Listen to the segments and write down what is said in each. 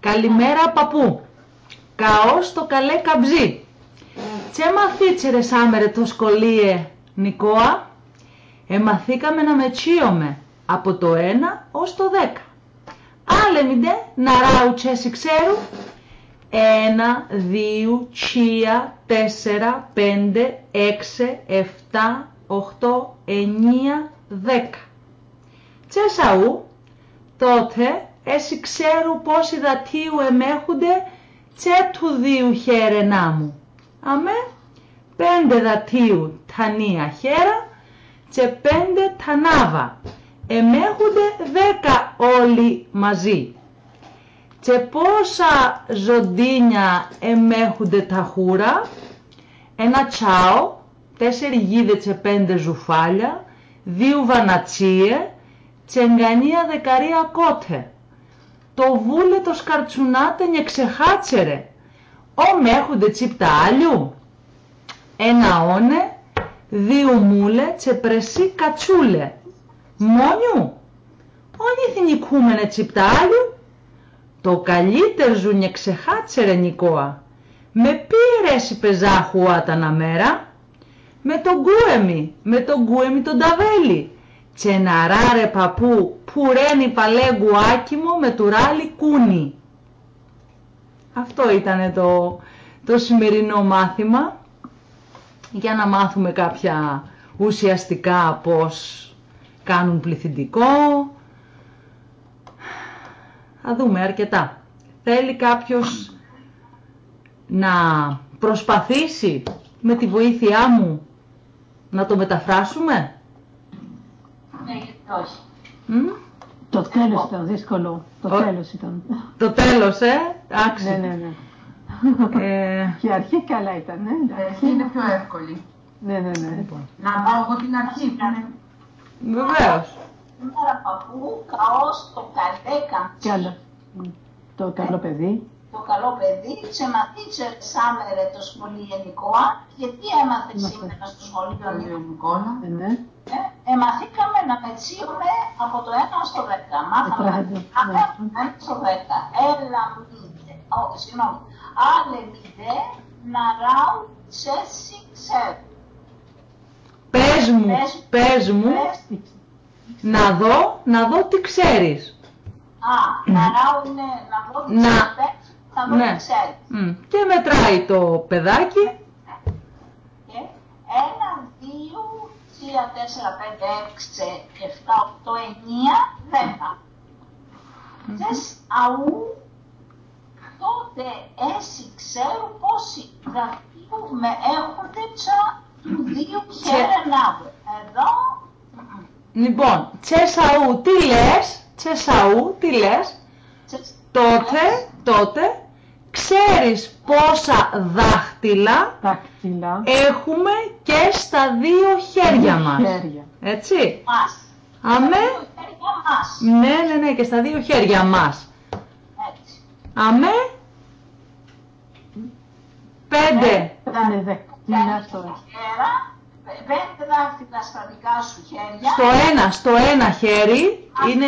Καλημέρα παππού. Καός το καλέ καμπζί. Τσε μαθήτσερε σάμερε το σκολίε Νικόα. Εμαθήκαμε να μετσίωμε από το 1 ως το 10. Άλλε μηδέ να ράου τσέσι ξέρου. 1, 2, 3, 4, 5, 6, 7, 8, 9, 10. Τσέσαου, τότε έσυ ξέρου πόσοι δατίου εμέχονται τσε του δίου χέρενά μου. Αμέ, πέντε δατίου τανία χέρα και πέντε τανάβα. Εμέχονται δέκα όλοι μαζί. Και πόσα ζωντίνια εμέχονται τα χούρα, ένα τσάο, τέσσερι γίδε και πέντε ζουφάλια, δύο βανατσίε, τσεγκανία δεκαρία κότε. Το βούλε το σκαρτσουνάτε νε ξεχάτσερε. Ο μέχουντε τσίπτα άλλου. Ένα όνε, δύο μούλε τσε πρεσί κατσούλε. Μόνιου; Όνι θυνικούμενε τσίπτα άλλου. Το καλύτερο ζουνε ξεχάτσερε Νικόα. Με πήρες η πεζάχου άτανα μέρα; Με τον κούεμι, με τον κούεμι τον ταβέλι. Τσεναράρε παππού, που ρένει παλέγκου άκυμο με τουράλι κούνι. Αυτό ήταν το, το σημερινό μάθημα για να μάθουμε κάποια ουσιαστικά πώς κάνουν πληθυντικό. Θα δούμε αρκετά. Θέλει κάποιος να προσπαθήσει με τη βοήθειά μου να το μεταφράσουμε; Ναι, γιατί όχι. Μμ; Το τέλος ήταν δύσκολο. Το Ο- τέλος ήταν. Το τέλος, ε; Άξι. Ναι, ναι, ναι. Ε, Και η αρχή καλά ήταν, ε, Ε, εντάξει. είναι πιο εύκολη. Ναι, ναι, ναι. Να πάω εγώ την αρχή που είναι. βεβαίως. Σήμερα παππού, καός το καλέ Κι καμτσί, άλλο. Μ. Το καλό παιδί. το καλό παιδί, ξεμαθήτσε σάμερε το σχολείο Νικόα, γιατί έμαθε Μάθε. σήμερα στο σχολείο Το Νικόα. Νικόλα; Ε, ναι. Ε, εμαθήκαμε να μετσίουμε από το 1 ως το 10. Μάθαμε να Ετράγε, μετσίουμε ναι. από το 1 στο 10. Έλα μηδε, όχι, συγγνώμη, άλλε μηδε, να ράου τσέσι ξέρ. Πες μου, Πες- πες μου, Πες- να δω, να δω τι ξέρεις. Α, να ράου είναι να δω τι Να. ξέρεις, θα δω Ναι. τι ξέρεις. Μμ. Και μετράει το παιδάκι. Και ένα, δύο, τρία, τέσσερα, πέντε, έξι, εφτά, οκτώ, εννιά, δέκα. Θες αού, τότε έσυ ξέρω πόσοι δαχτύου με έχονται τσα του δύο χέρενάδες. Εδώ, μμμ, Λοιπόν, τσεσαού, τι λες, τσεσαού, τι λες, τσες- τότε, τότε, ξέρεις πόσα δάχτυλα Δάκτυλα. έχουμε και στα δύο χέρια μας. Χέρια. Έτσι. μας. Αμέ. Τα δύο χέρια μας. Ναι, ναι, ναι, και στα δύο χέρια μας. Έτσι. Αμέ. Πέντε. Είναι δάκτυλα στο Χέρα, πε- πέντε δάχτυλα στα δικά σου χέρια. Στο ένα, στο ένα χέρι είναι,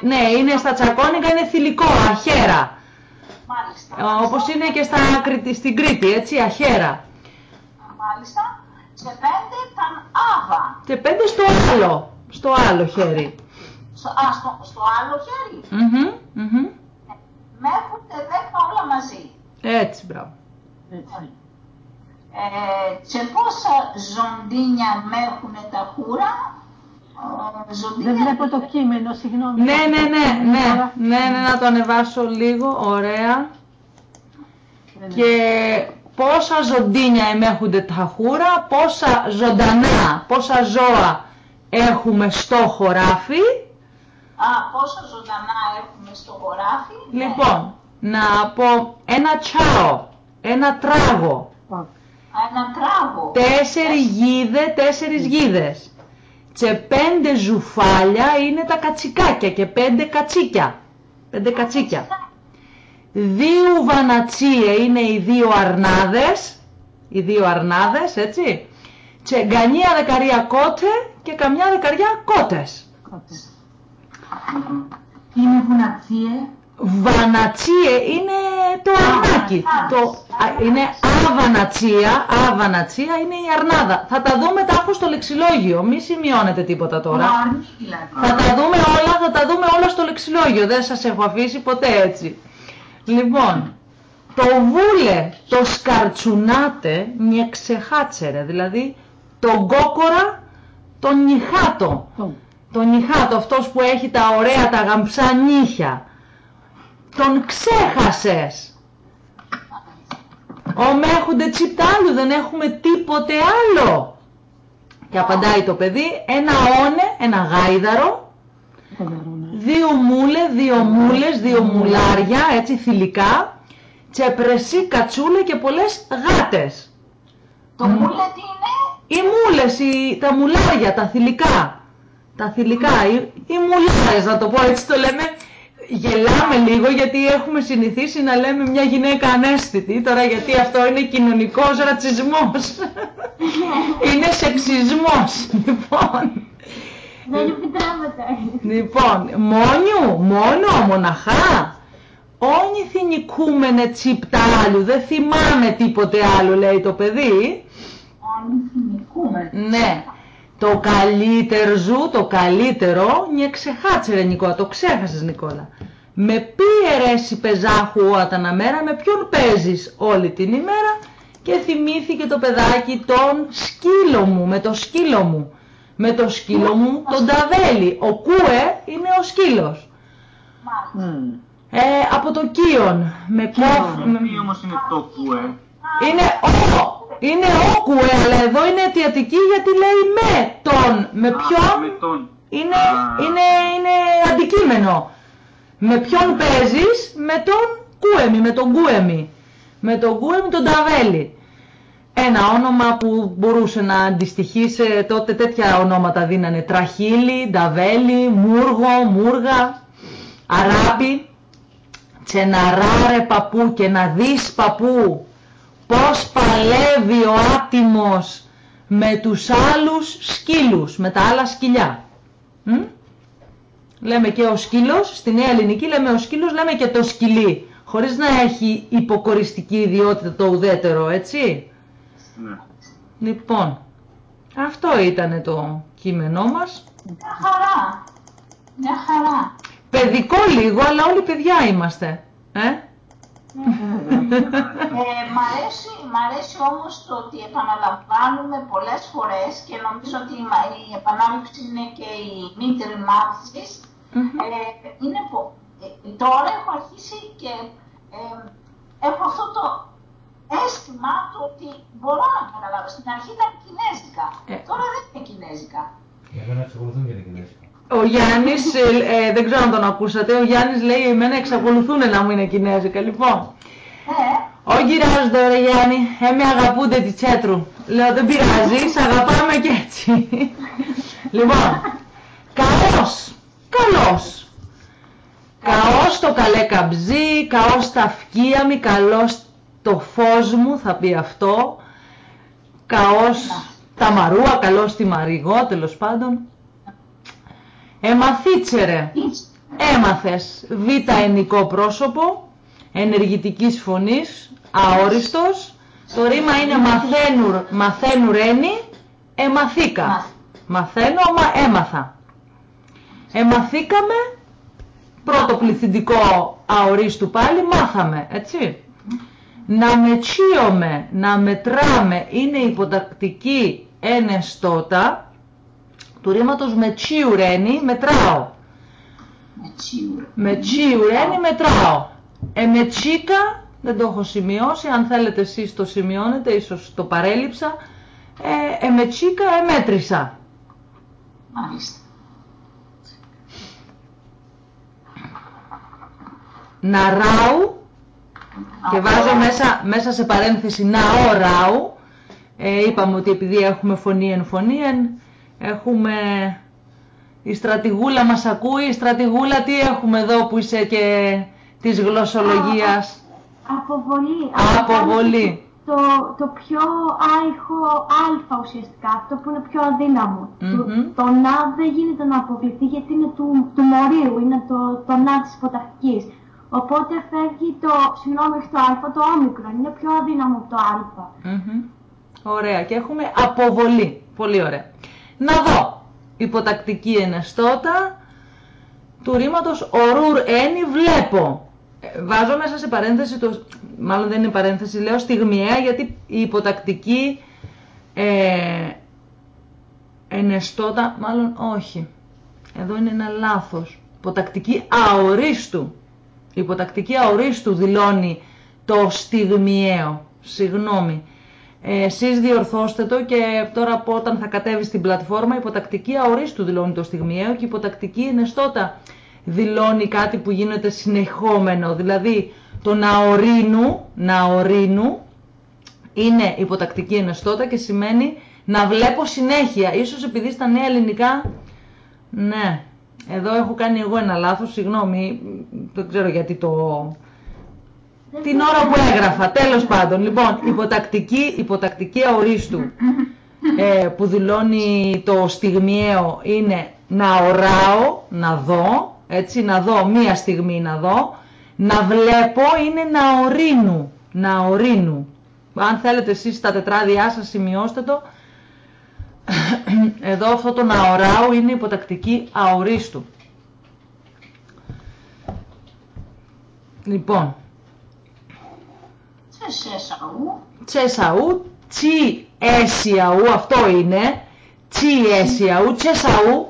ναι, είναι στα τσακώνικα, είναι θηλυκό, αχέρα. Μάλιστα. Ε, Όπως είναι και στα, Κρήτη- στην Κρήτη, έτσι, αχέρα. Μάλιστα. Και πέντε ήταν άβα. Και πέντε στο άλλο, στο άλλο χέρι. Στο, α, στο, στο άλλο χέρι. Μμμ, μμμ. Με έχετε δέκα όλα μαζί. Έτσι, μπράβο. Έτσι. Ε, και πόσα ζωντίνια με έχουν τα χούρα; Ε, ζωντίνια Δεν βλέπω το κείμενο, συγγνώμη. Ναι, ναι, ναι, ναι, ναι, ναι, να το ανεβάσω λίγο, ωραία. Ναι, ναι. Και πόσα ζωντίνια εμέχονται τα χούρα, πόσα ζωντανά, πόσα ζώα έχουμε στο χωράφι. Α, πόσα ζωντανά έχουμε στο χωράφι. Ναι. Λοιπόν, να πω ένα τσάο, ένα τράγο, Α, Ένα τράγο. τέσσερι γίδε, τέσσερις γίδες. Και πέντε ζουφάλια είναι τα κατσικάκια και πέντε κατσίκια. Πέντε κατσίκια. Δύο βανατσίε είναι οι δύο αρνάδες, οι δύο αρνάδες, έτσι. Και γκανία δεκαρία κότε και καμιά δεκαριά κότες. κότες. Είναι βουνατσίε. Βανατσίε είναι το αρνάκι. Το, α, είναι αβανατσία, αβανατσία είναι η αρνάδα. Θα τα δούμε τα έχω στο λεξιλόγιο, μη σημειώνετε τίποτα τώρα. Αρνή δηλαδή. Θα τα δούμε όλα, θα τα δούμε όλα στο λεξιλόγιο. Δεν σας έχω αφήσει ποτέ έτσι. Λοιπόν, το βούλε, το σκαρτσουνάτε, μια ξεχάτσερε. Δηλαδή, τον κόκορα, τον νυχάτο. Το. Τον νυχάτο, αυτός που έχει τα ωραία, τα γαμψά νύχια. Τον ξέχασες. Ω με έχουνε τσιπτάλου, δεν έχουμε τίποτε άλλο. Και απαντάει το παιδί, ένα όνε, ένα γάιδαρο, Φοβερό, δύο μούλε, δύο μούλες, δύο μουλάρια, έτσι θηλυκά, τσεπρεσί κατσούλε και πολλές γάτες. Το μούλε τι είναι; Οι μούλες, οι, τα μουλάρια, τα θηλυκά. Τα θηλυκά, οι, οι μουλάρες να το πω έτσι το λέμε. Γελάμε λίγο γιατί έχουμε συνηθίσει να λέμε μια γυναίκα ανέστητη, τώρα γιατί αυτό είναι κοινωνικός ρατσισμός. είναι σεξισμός, λοιπόν. Δεν επιτρέπεται. Λοιπόν, μόνιου, μόνο, μοναχά. Όνι θυνικούμενε τσιπτάλου, δεν θυμάμαι τίποτε άλλο λέει το παιδί. Όλοι θυμικούμε. Ναι, το καλύτερο ζου, το καλύτερο, νιε ξεχάτσερε Νικόλα, το ξέχασες Νικόλα. Με ποιε ρέση πεζάχου όταν μέρα, με ποιον παίζεις όλη την ημέρα και θυμήθηκε το παιδάκι τον σκύλο μου, με το σκύλο μου. Με το σκύλο μου τον ταβέλι. Ο κούε είναι ο σκύλος. Μάλιστα. Μμμ. Ε, από το κίον. Με κόφ... με- Τι όμως είναι το κουέ. Είναι ο. Είναι ο κουέ, αλλά εδώ είναι αιτιατική γιατί λέει με τον. Με Α, ποιον Με τον. είναι, Α. είναι, είναι αντικείμενο. Με ποιον παίζεις, με τον κούεμι, με τον κούεμι. Με τον κούεμι τον ταβέλι. Ένα όνομα που μπορούσε να αντιστοιχεί σε τότε τέτοια ονόματα δίνανε. Τραχύλι, νταβέλι, μούργο, μούργα, αράπη. Τσεναράρε παππού και να δεις παππού πώς παλεύει ο άτιμος με τους άλλους σκύλους, με τα άλλα σκυλιά. Μ; Λέμε και ο σκύλος, στη νέα ελληνική λέμε ο σκύλος, λέμε και το σκυλί, χωρίς να έχει υποκοριστική ιδιότητα το ουδέτερο, έτσι. Ναι. Λοιπόν, αυτό ήταν το κείμενό μας. Μια χαρά. Μια χαρά. Παιδικό λίγο, αλλά όλοι παιδιά είμαστε. Ε; Ε, μ' αρέσει, μ' αρέσει όμως το ότι επαναλαμβάνουμε πολλές φορές και νομίζω ότι η, μα- η επανάληψη είναι και η μήτρη μάθησης. Ε, είναι πο- ε, τώρα έχω αρχίσει και ε, έχω αυτό το αίσθημα το ότι μπορώ να καταλάβω. Στην αρχή ήταν κινέζικα, Ε. τώρα δεν είναι κινέζικα. Για μένα εξακολουθούν και τα κινέζικα. Ο Γιάννης, ε, ε, δεν ξέρω αν τον ακούσατε, ο Γιάννης λέει εμένα εξακολουθούν να μου είναι κινέζικα. Λοιπόν, Ε, όχι γυράζονται ρε Γιάννη, ε, με αγαπούνται τη τσέτρου. Λέω δεν πειράζει, σ' αγαπάμε και έτσι. λοιπόν, καλός, καλός. Καός το καλέ καμπζί, καός τα φκία καλός το φως μου, θα πει αυτό. Καός τα μαρούα, καλός τη μαριγό, τέλος πάντων. Εμαθήτσερε. Έμαθες β' ενικό πρόσωπο, ενεργητικής φωνής, αόριστος. Το ρήμα είναι μαθαίνουρ, μαθαίνουρένι, εμαθήκα. Μαθαίνω, μα έμαθα. Εμαθήκαμε, πρώτο πληθυντικό αορίστου πάλι, μάθαμε, έτσι. Να μετσίωμε, να μετράμε, είναι υποτακτική ενεστώτα του ρήματος μετσίουρένι, μετράω. με τσίουρ. Με τσίουρένι μετράω. Εμετσίκα, δεν το έχω σημειώσει, αν θέλετε εσείς το σημειώνετε, ίσως το παρέλειψα. Ε, εμετσίκα, εμέτρησα. Μάλιστα. Να ράου, και βάζω μέσα, μέσα σε παρένθεση να ο ράου. Ε, είπαμε ότι επειδή έχουμε φωνή εν φωνή εν, έχουμε... Η στρατηγούλα μας ακούει, η στρατηγούλα τι έχουμε εδώ που είσαι και της γλωσσολογίας; Αποβολή. Αποβολή. Το, το πιο άϊχο α ουσιαστικά, αυτό που είναι πιο αδύναμο. Το, Μμμ. το να δεν γίνεται να αποβληθεί γιατί είναι του, του μορίου, είναι το, το να της υποτακτικής. Οπότε φεύγει το, συγγνώμη, όχι το α, το όμικρον. Είναι πιο αδύναμο από το α. Μμμ. Ωραία. Και έχουμε αποβολή. Πολύ ωραία. Να δω. Υποτακτική ενεστώτα του ρήματος ορούρ ένι βλέπω. Ε, Βάζω μέσα σε παρένθεση, το, μάλλον δεν είναι παρένθεση, λέω στιγμιαία γιατί η υποτακτική ε, ενεστώτα, μάλλον όχι. Εδώ είναι ένα λάθος. Υποτακτική αορίστου. Η υποτακτική αορίστου δηλώνει το στιγμιαίο. Συγγνώμη. Ε, εσείς διορθώστε το και τώρα από όταν θα κατέβει στην πλατφόρμα η υποτακτική αορίστου δηλώνει το στιγμιαίο και η υποτακτική ενεστώτα δηλώνει κάτι που γίνεται συνεχόμενο. Δηλαδή το ναορίνου, ναορίνου είναι υποτακτική ενεστώτα και σημαίνει να βλέπω συνέχεια. Ίσως επειδή στα νέα ελληνικά, ναι, εδώ έχω κάνει εγώ ένα λάθος, συγγνώμη, δεν ξέρω γιατί το... Την ώρα που έγραφα, τέλος πάντων. Λοιπόν, υποτακτική, υποτακτική αορίστου ε, που δηλώνει το στιγμιαίο είναι να οράω, να δω, έτσι, να δω μία στιγμή να δω. Να βλέπω είναι να ορίνου, να ορίνου. Αν θέλετε εσείς στα τετράδια σας σημειώστε το. Εδώ αυτό το να οράω είναι υποτακτική αορίστου. Λοιπόν, Τσεσέσαου. τσεσαού, τσι έσιαου, αυτό είναι. Τσι έσιαου, τσεσαού.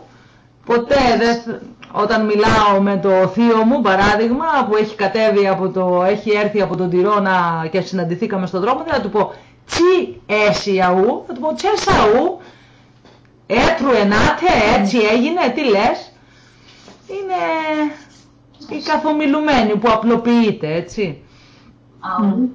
Ποτέ δεν, θ- όταν μιλάω με το θείο μου, παράδειγμα, που έχει κατέβει από το, έχει έρθει από τον Τυρώνα και συναντηθήκαμε στον δρόμο, δεν θα του πω τσι έσιαου, θα του πω τσεσαού. Έτρου ενάτε, έτσι έγινε, τι λες. Είναι η καθομιλουμένη που απλοποιείται, έτσι. Αου.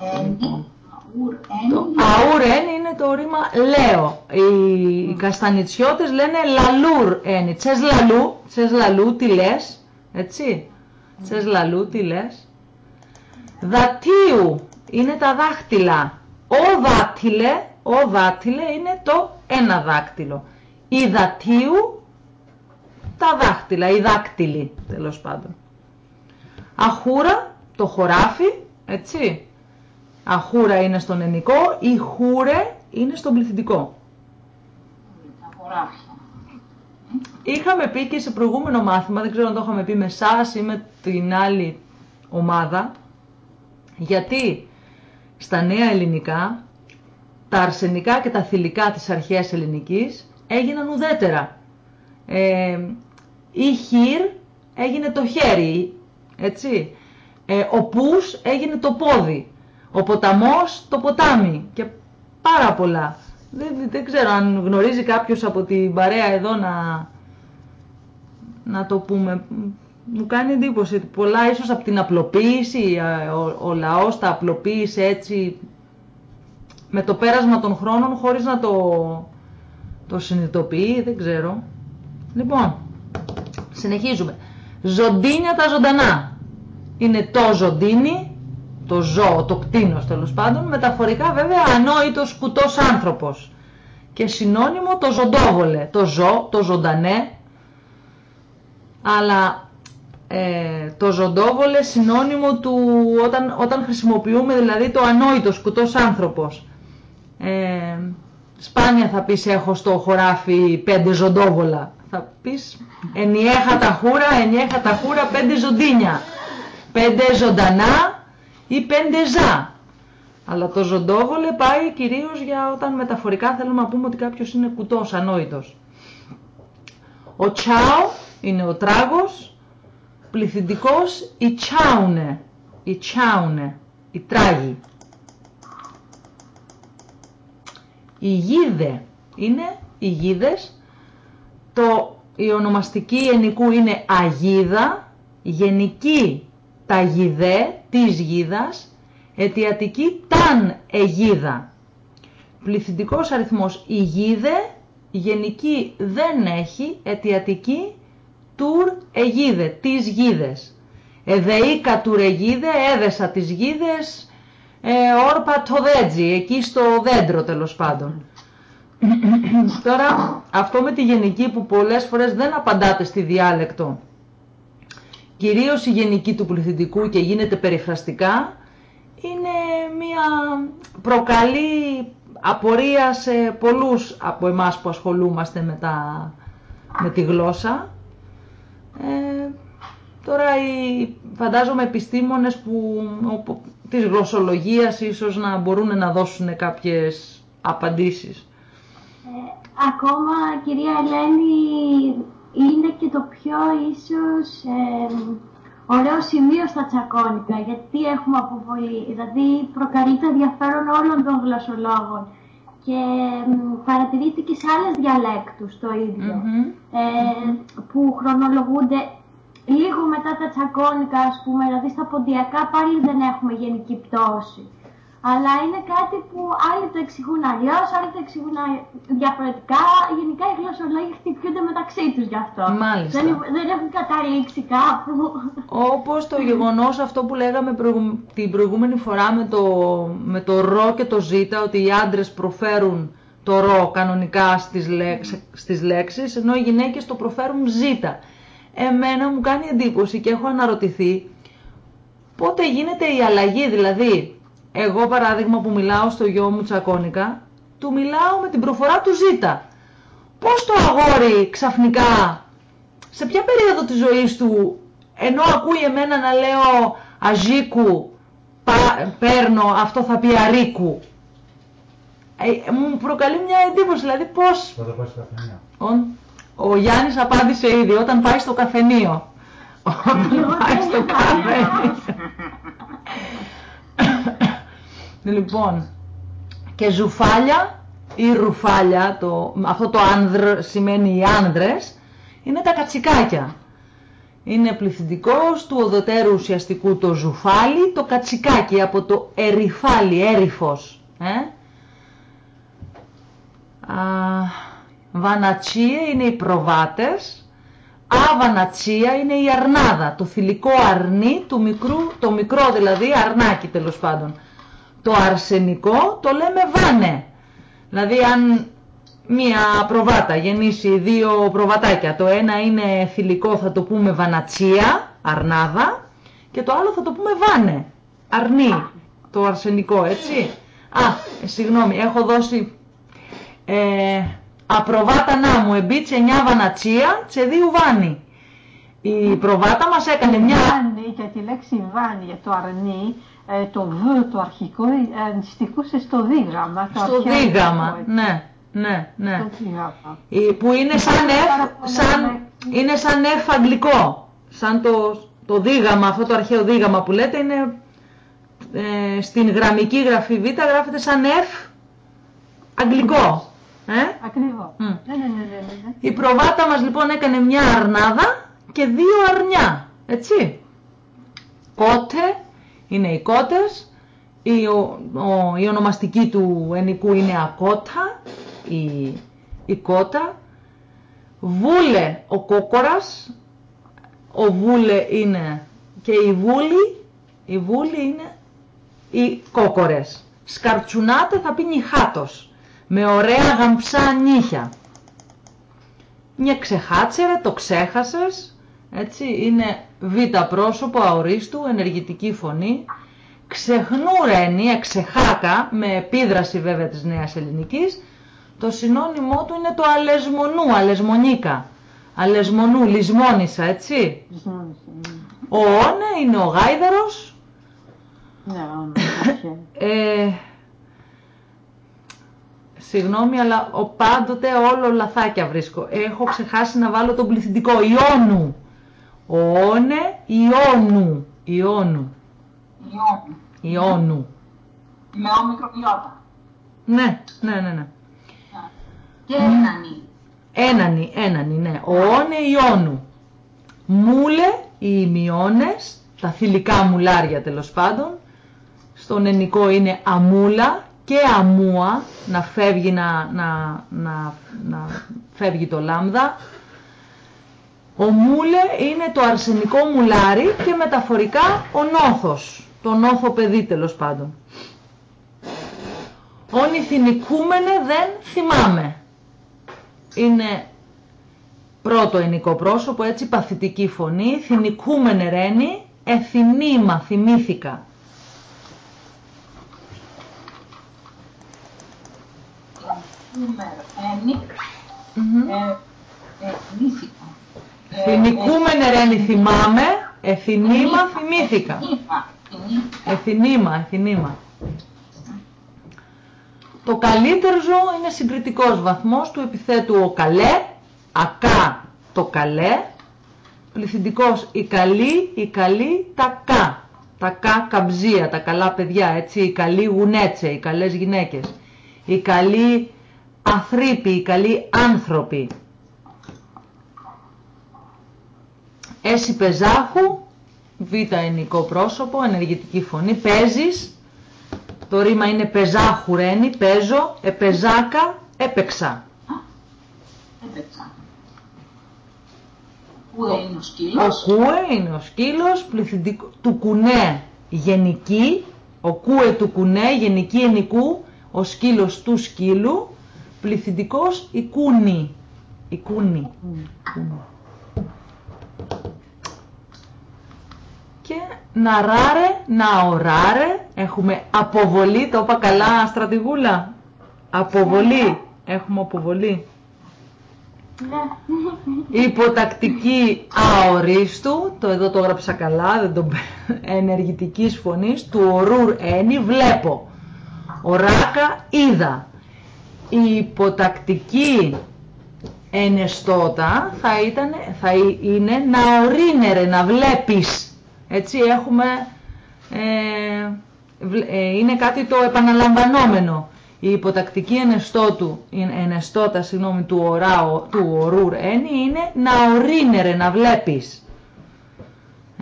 Ένι. Αουρ. Το Ένι. αουρ εν είναι το ρήμα λέω. Οι, οι καστανιτσιώτες λένε λαλούρ εν. Τσες λαλού, τσες λαλού, τι λες, έτσι. Τσες λαλού, τι λες. Δατίου είναι τα δάχτυλα. Ο δάτυλε, ο δάτυλε είναι το ένα δάκτυλο. Η δατίου τα δάχτυλα, οι δάκτυλοι τέλος πάντων. Αχούρα, το χωράφι, έτσι. Αχούρα είναι στον ενικό, η χούρε είναι στον πληθυντικό. Τα χωράφια. Είχαμε πει και σε προηγούμενο μάθημα, δεν ξέρω αν το είχαμε πει με εσάς ή με την άλλη ομάδα, γιατί στα νέα ελληνικά τα αρσενικά και τα θηλυκά της αρχαίας ελληνικής έγιναν ουδέτερα. Ε, η χείρ έγινε το χέρι, έτσι. Ε, ο πούς έγινε το πόδι. Ο ποταμός το ποτάμι και πάρα πολλά. Δεν, δεν ξέρω αν γνωρίζει κάποιος από την παρέα εδώ να, να το πούμε. Μου κάνει εντύπωση ότι πολλά ίσως από την απλοποίηση, α, ο, ο λαός τα απλοποίησε έτσι με το πέρασμα των χρόνων χωρίς να το, το συνειδητοποιεί, δεν ξέρω. Λοιπόν, συνεχίζουμε. Ζωντίνια τα ζωντανά. Είναι το ζωντίνι, το ζώο, το κτίνος τέλος πάντων, μεταφορικά βέβαια ανόητος κουτός άνθρωπος. Και συνώνυμο το ζωντόβολε, το ζω, το ζωντανέ, αλλά ε, το ζωντόβολε συνώνυμο του όταν, όταν χρησιμοποιούμε δηλαδή το ανόητος κουτός άνθρωπος. Ε, σπάνια θα πεις έχω στο χωράφι πέντε ζωντόβολα. Θα πεις ενιέχα τα χούρα, ενιέχα τα χούρα πέντε ζωντίνια. Πέντε ζωντανά ή πέντε ζά. Αλλά το ζωντόβολε πάει κυρίως για όταν μεταφορικά θέλουμε να πούμε ότι κάποιος είναι κουτός, ανόητος. Ο τσάο είναι ο τράγος, πληθυντικός η τσάουνε, η τσάουνε, η τράγη. Η γίδε είναι οι γίδες, το, η ονομαστική ενικού είναι αγίδα, γενική τα γιδέ της γίδας, αιτιατική ταν εγίδα. Πληθυντικός αριθμός η γίδε, γενική δεν έχει, αιτιατική τουρ εγίδε, τις γίδες. Εδεήκα τουρ εγίδε, έδεσα τις γίδες, ε, όρπα το δέτζι, εκεί στο δέντρο τέλος πάντων. Τώρα, αυτό με τη γενική που πολλές φορές δεν απαντάτε στη διάλεκτο κυρίως η γενική του πληθυντικού και γίνεται περιφραστικά, είναι μια προκαλεί απορία σε πολλούς από εμάς που ασχολούμαστε με, τα, με τη γλώσσα. Ε, τώρα οι, φαντάζομαι επιστήμονες που, οπο- της γλωσσολογίας ίσως να μπορούν να δώσουν κάποιες απαντήσεις. Ε, ακόμα, κυρία Ελένη, είναι και το πιο ίσως ε, ωραίο σημείο στα τσακώνικα, γιατί έχουμε αποβολή, δηλαδή προκαλεί το ενδιαφέρον όλων των γλωσσολόγων και μ, παρατηρήθηκε σε άλλες διαλέκτους το ίδιο, Μμμ. ε, που χρονολογούνται λίγο μετά τα τσακώνικα, ας πούμε, δηλαδή στα ποντιακά πάλι δεν έχουμε γενική πτώση. Αλλά είναι κάτι που άλλοι το εξηγούν αλλιώς, άλλοι το εξηγούν α- διαφορετικά. Γενικά οι γλωσσολόγοι χτυπιούνται μεταξύ τους γι' αυτό. Μάλιστα. Δεν, δεν έχουν καταλήξει κάπου. Όπως το γεγονός αυτό που λέγαμε προηγου- την προηγούμενη φορά με το, με το ρο και το ζήτα, ότι οι άντρες προφέρουν το ρο κανονικά στις, λέξ, στις λέξεις, ενώ οι γυναίκες το προφέρουν ζήτα. Εμένα μου κάνει εντύπωση και έχω αναρωτηθεί πότε γίνεται η αλλαγή, δηλαδή εγώ παράδειγμα που μιλάω στο γιο μου τσακώνικα, του μιλάω με την προφορά του ζήτα. Πώς το αγόρι ξαφνικά σε ποια περίοδο της ζωής του, ενώ ακούει εμένα να λέω αζίκου, πα- παίρνω, αυτό θα πει αρίκου. Ε, μου προκαλεί μια εντύπωση, δηλαδή πώς... Όταν πάει στο καφενείο. Ο, ο Γιάννης απάντησε ήδη, όταν πάει στο καφενείο. Όταν πάει στο καφενείο. Λοιπόν, και ζουφάλια ή ρουφάλια, το, αυτό το άνδρ σημαίνει οι άνδρες, είναι τα κατσικάκια. Είναι πληθυντικός του οδοτέρου ουσιαστικού το ζουφάλι, το κατσικάκι από το ερυφάλι, έρυφος. Ε; Α, βανατσίε είναι οι προβάτες, αβανατσία είναι η αρνάδα, το θηλυκό αρνί του μικρού, το μικρό δηλαδή αρνάκι τέλος πάντων. Το αρσενικό το λέμε βάνε. Δηλαδή αν μία προβάτα γεννήσει δύο προβατάκια, το ένα είναι θηλυκό θα το πούμε βανατσία, αρνάδα, και το άλλο θα το πούμε βάνε, αρνί, το αρσενικό έτσι. Α, ε, συγγνώμη, έχω δώσει ε, απροβάτα να μου εμπίτσε εννιά βανατσία, τσε δύο βάνη. Η προβάτα μας έκανε μια... Βάνη, για τη λέξη βάνη, για το αρνί, ε, το β, το αρχικό, ε, αντιστοιχούσε στο δίγραμμα. Το Στο αρχαίο δίγαμμα, γραμμό, έτσι. ναι, ναι, ναι. Στο δίγραμμα. Η- που είναι σαν F, σαν, είναι σαν F αγγλικό. Σαν το, το δίγαμμα, αυτό το αρχαίο δίγαμμα που λέτε είναι ε, στην γραμμική γραφή Β γράφεται σαν F αγγλικό. Ε; Ακριβώς. Μμ. Ναι, ναι, ναι, ναι, ναι, ναι. Η προβάτα μας λοιπόν έκανε μια αρνάδα και δύο αρνιά, έτσι. Κότε είναι οι κότες, η, ο, ο- η ονομαστική του ενικού είναι ακότα, η, η κότα. Βούλε ο κόκορας, ο βούλε είναι και η βούλη, η βούλη είναι οι κόκορες. Σκαρτσουνάτε θα πει νυχάτος, με ωραία γαμψά νύχια. Μια ξεχάτσερε, το ξέχασες, έτσι, είναι β πρόσωπο αορίστου, ενεργητική φωνή. Ξεχνούρε ενία, ξεχάκα, με επίδραση βέβαια της νέας ελληνικής, το συνώνυμό του είναι το αλεσμονού, αλεσμονίκα. Αλεσμονού, λησμόνισα, έτσι. Λησμόνισε, ναι. Ο όνε είναι ο γάιδαρος, Ναι, όντως, όχι. ε, συγγνώμη, αλλά ο πάντοτε όλο λαθάκια βρίσκω. Έχω ξεχάσει να βάλω τον πληθυντικό. Ιόνου. Όνε, Ιόνου. Ιόνου. Ιόν. Ιόνου. Με όμικρο ιώτα. Ναι, ναι, ναι, ναι. Και έναν ή. Ένανι, ένανι, ναι. Ο όνε Ιόνου. Μούλε, οι ημιώνες, τα θηλυκά μουλάρια τέλος πάντων. Στον ενικό είναι αμούλα και αμούα, να φεύγει, να, να, να, να φεύγει το λάμδα. Ο μούλε είναι το αρσενικό μουλάρι και μεταφορικά ο νόθος, το νόθο παιδί τέλος πάντων. Όνοι θυνικούμενε δεν θυμάμαι. Είναι πρώτο ενικό πρόσωπο, έτσι παθητική φωνή, θυμικούμενε ρένη, εθυμίμα, θυμήθηκα. Νούμερο ένι, Μμμ. ε, ε, θυμήθηκα. Ε, Θυμικούμενε ρένη θυμάμαι, εθυμίμα, θυμήθηκα. Θυμήθηκα. Θυμήθηκα. Εθινήμα, εθινήμα. Το καλύτερο είναι συγκριτικός βαθμός του επιθέτου ο καλέ, ακά το καλέ, πληθυντικός η καλή, η καλή, τα κα. Τα κα καμψία, τα καλά παιδιά, έτσι, οι καλοί γουνέτσε, οι καλές γυναίκες. Οι καλοί αθρύποι, οι καλοί άνθρωποι. Έσυ πεζάχου, β ενικό πρόσωπο, ενεργητική φωνή, παίζεις, το ρήμα είναι πεζάχου ρένι, παίζω, επεζάκα, έπαιξα. Έπαιξα. Πού είναι ο Ο σκύλος. κούε είναι ο σκύλος, πληθυντικό, του κουνέ γενική, ο κούε του κουνέ, γενική ενικού, ο σκύλος του σκύλου, πληθυντικός η κούνη, η κούνη. Κούνη. Και να ράρε, να ωράρε, έχουμε αποβολή, το είπα καλά στρατηγούλα, αποβολή, έχουμε αποβολή. Ναι. Υποτακτική αορίστου, το εδώ το έγραψα καλά, δεν το ενεργητικής φωνής, του ορούρ ένι, βλέπω. Οράκα, είδα. Η υποτακτική ενεστώτα θα, ήταν, θα είναι να ορίνερε, να βλέπεις. Έτσι έχουμε, ε, βλ- ε, είναι κάτι το επαναλαμβανόμενο. Η υποτακτική ενεστώτου, η ενεστώτα συγγνώμη, του, οράω, του ορούρ ένι είναι να ορίνερε, να βλέπεις.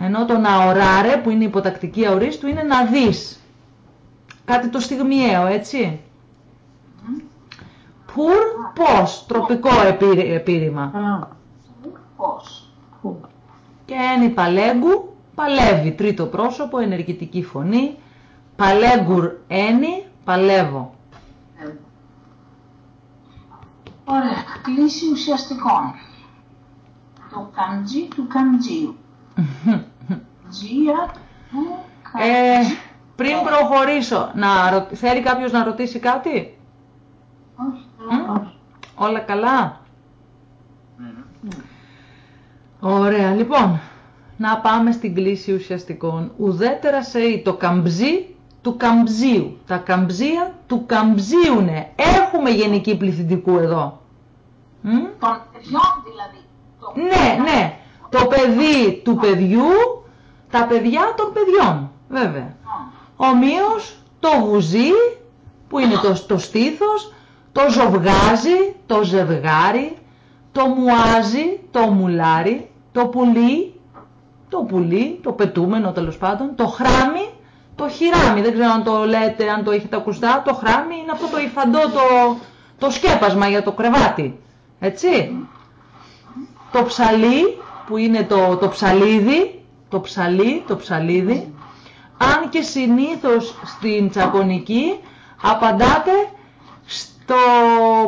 Ενώ το να οράρε που είναι η υποτακτική αορίστου είναι να δεις. Κάτι το στιγμιαίο, έτσι. Πουρ, πώς, τροπικό επί- επίρρημα. Α, Πώς. που. Και ένι παλέγκου, παλεύει, τρίτο πρόσωπο, ενεργητική φωνή. Παλέγκουρ ένι, παλεύω. Ε, Ωραία. Κλίση ουσιαστικών. Το καντζί του καντζίου. Τζία του Ε, καντζί. πριν προχωρήσω, να, ρω- θέλει κάποιος να ρωτήσει κάτι; Όχι. Μμ; Όλα καλά; Ναι, ναι. Ωραία, λοιπόν, να πάμε στην κλίση ουσιαστικών. Ουδέτερα σε ή το καμπζί του καμπζίου. Τα καμπζία του καμπζίουνε. Έχουμε γενική πληθυντικού εδώ. Μμ; Των παιδιών δηλαδή. Το- Ναι, ναι. Το παιδί του παιδιού, τα παιδιά των παιδιών, βέβαια. Ομοίως το βουζί, που είναι το, το στήθος, το ζοβγάζι, το ζευγάρι, το μουάζι, το μουλάρι, το πουλί, το πουλί, το πετούμενο τέλος πάντων, το χράμι, το χειράμι, δεν ξέρω αν το λέτε, αν το έχετε ακουστά, το χράμι είναι αυτό το υφαντό, το, το σκέπασμα για το κρεβάτι, έτσι. Το ψαλί, που είναι το, το ψαλίδι, το ψαλί, το ψαλίδι, αν και συνήθως στην τσακωνική απαντάτε στο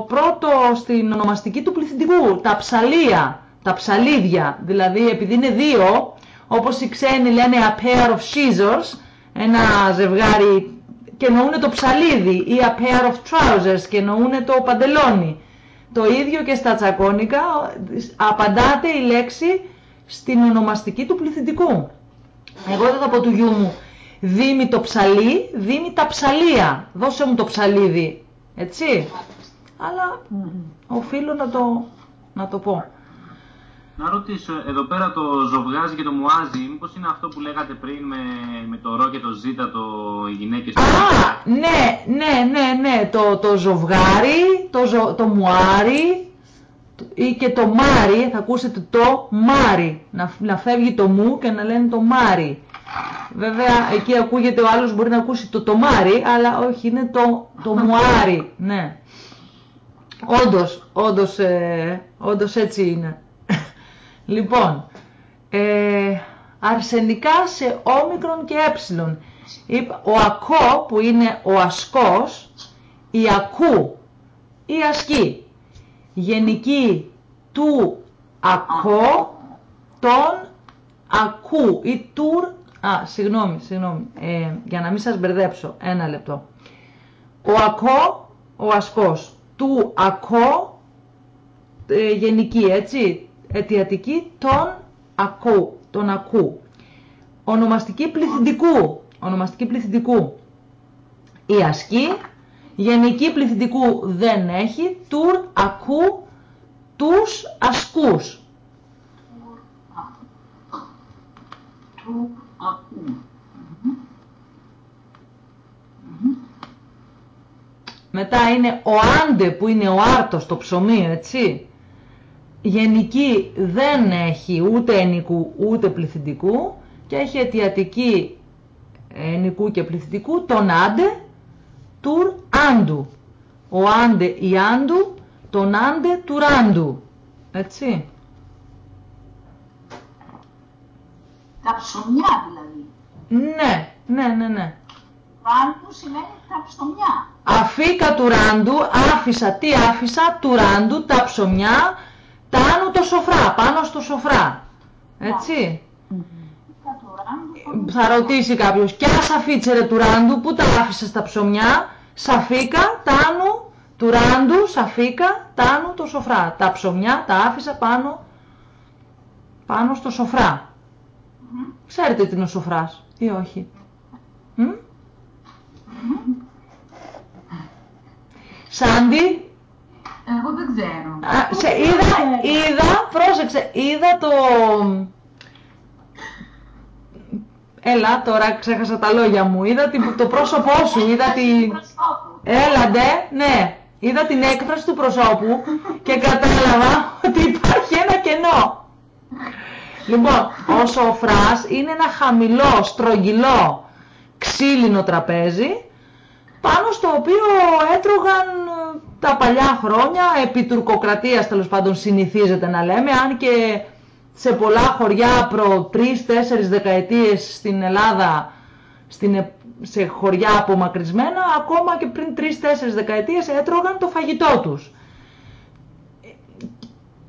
πρώτο, στην ονομαστική του πληθυντικού, τα ψαλία, τα ψαλίδια, δηλαδή επειδή είναι δύο, όπως οι ξένοι λένε a pair of scissors, ένα ζευγάρι και εννοούν το ψαλίδι ή a pair of trousers και εννοούν το παντελόνι. Το ίδιο και στα τσακώνικα απαντάτε η λέξη στην ονομαστική του πληθυντικού. Εγώ δεν θα πω του γιού μου δίμη το ψαλί, δίμη τα ψαλία. Δώσε μου το ψαλίδι. Έτσι. Αλλά Μμμ. οφείλω να το, να το πω. Να ρωτήσω, εδώ πέρα το ζοβγάζι και το μουάζι, μήπως είναι αυτό που λέγατε πριν με, με το ρο και το ζήτα, το οι γυναίκες Α, ναι, ναι, ναι, ναι, το, το ζευγάρι, το, ζω- το μουάρι το- ή και το μάρι, θα ακούσετε το μάρι, να, να φεύγει το μου και να λένε το μάρι. Βέβαια, εκεί ακούγεται ο άλλος μπορεί να ακούσει το τομάρι, αλλά όχι, είναι το, το μουάρι, ναι. Όντως, όντως, ε, όντως έτσι είναι. Λοιπόν, ε, αρσενικά σε όμικρον και έψιλον. Είπα, ο ακό που είναι ο ασκός, η ακού, η ασκή. Γενική του ακό, τον ακού ή τουρ... Α, συγγνώμη, συγγνώμη, ε, για να μην σας μπερδέψω, ένα λεπτό. Ο ακό, ο ασκός, του ακό, ε, γενική, έτσι, αιτιατική, τον ακού, τον ακού. Ονομαστική πληθυντικού, ονομαστική πληθυντικού. Η ασκή, γενική πληθυντικού δεν έχει, τουρ ακού, τους ασκούς. Του ακού. Μετά είναι ο άντε που είναι ο άρτος το ψωμί, έτσι. Γενική δεν έχει ούτε ενικού ούτε πληθυντικού και έχει αιτιατική ενικού και πληθυντικού τον άντε τουρ άντου. Ο άντε η άντου, τον άντε του ράντου. Έτσι. Τα ψωμιά δηλαδή. Ναι, ναι, ναι, ναι. Ράντου σημαίνει τα ψωμιά. Αφήκα του ράντου, άφησα, τι άφησα, του ράντου, τα ψωμιά, τάνου το σοφρά, πάνω στο σοφρά. Έτσι. Τα του ράντου. Θα ρωτήσει κάποιος, κι άσα φίτσερε του ράντου, πού τα άφησες τα ψωμιά, σαφίκα, τάνου, του ράντου, σαφίκα, τάνου το σοφρά. Τα ψωμιά τα άφησα πάνω, πάνω στο σοφρά. Ξέρετε τι είναι ο σοφράς ή όχι; Μμ; Σάντι, Εγώ δεν ξέρω. Α, σε είδα, είδα, πρόσεξε, είδα το... Έλα, τώρα ξέχασα τα λόγια μου. Είδα την- το πρόσωπό σου, είδα την... Προσώπου. Έλαντε, ναι. Είδα την έκφραση του προσώπου και κατάλαβα ότι υπάρχει ένα κενό. Λοιπόν, ο σοφράς είναι ένα χαμηλό, στρογγυλό, ξύλινο τραπέζι πάνω στο οποίο έτρωγαν ε, τα παλιά χρόνια, επί τουρκοκρατίας τέλος πάντων συνηθίζεται να λέμε, αν και σε πολλά χωριά προ 3-4 δεκαετίες στην Ελλάδα, στην, ε- σε χωριά απομακρυσμένα, ακόμα και πριν 3-4 δεκαετίες έτρωγαν το φαγητό τους.